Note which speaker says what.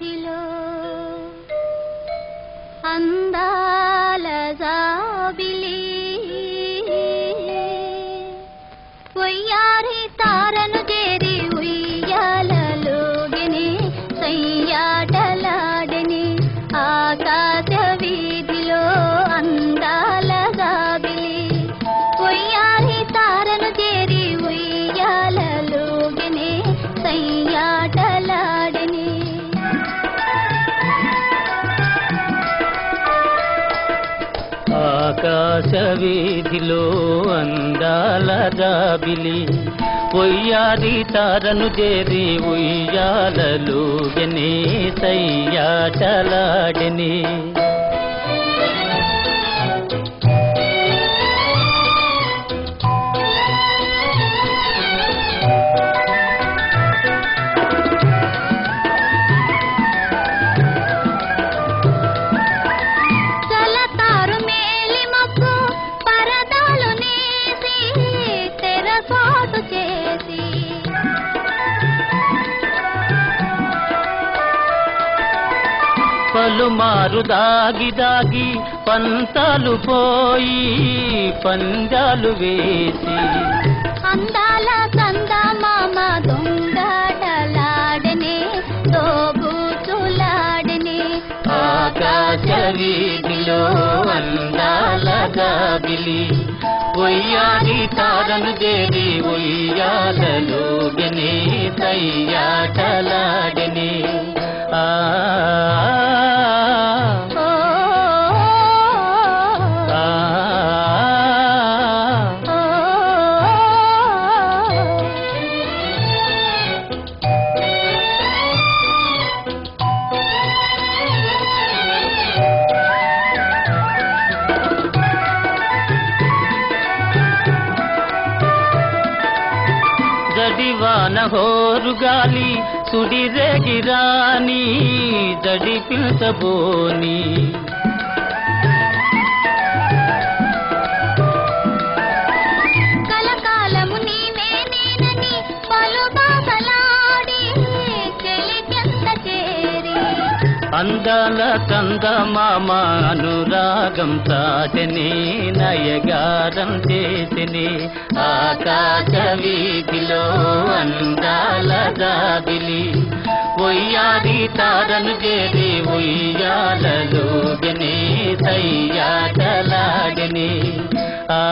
Speaker 1: ছিল আন্দাল যাবিলি వీధిలో అందాల జాబిలి. పొయ్యాది తారను చేరి ఉయ్యాలలు గనే సయ్యాటలాడని పలుమారు దాగి దాగి పంతాలు పోయి పంజాలు వేసి.
Speaker 2: అందాల చందమామ దొంగటలాడనే దోబూచులాడనే
Speaker 1: ఆకాశ వీధిలో అందాల గాబిలి ఒయ్యాలి తారను దేవి ఒయ్యాలలో గనే జడివాన హోరుగాలి సుడిరేగిరాని దడి పిల్చబోని. అందాల చందమామ అనురాగం చాటని నయగారం చేసిని. ఆకాశ వీధిలో అందాల జాబిలి ఒయ్యాది తారను చేరి ఉయ్యాలలో గని ఆ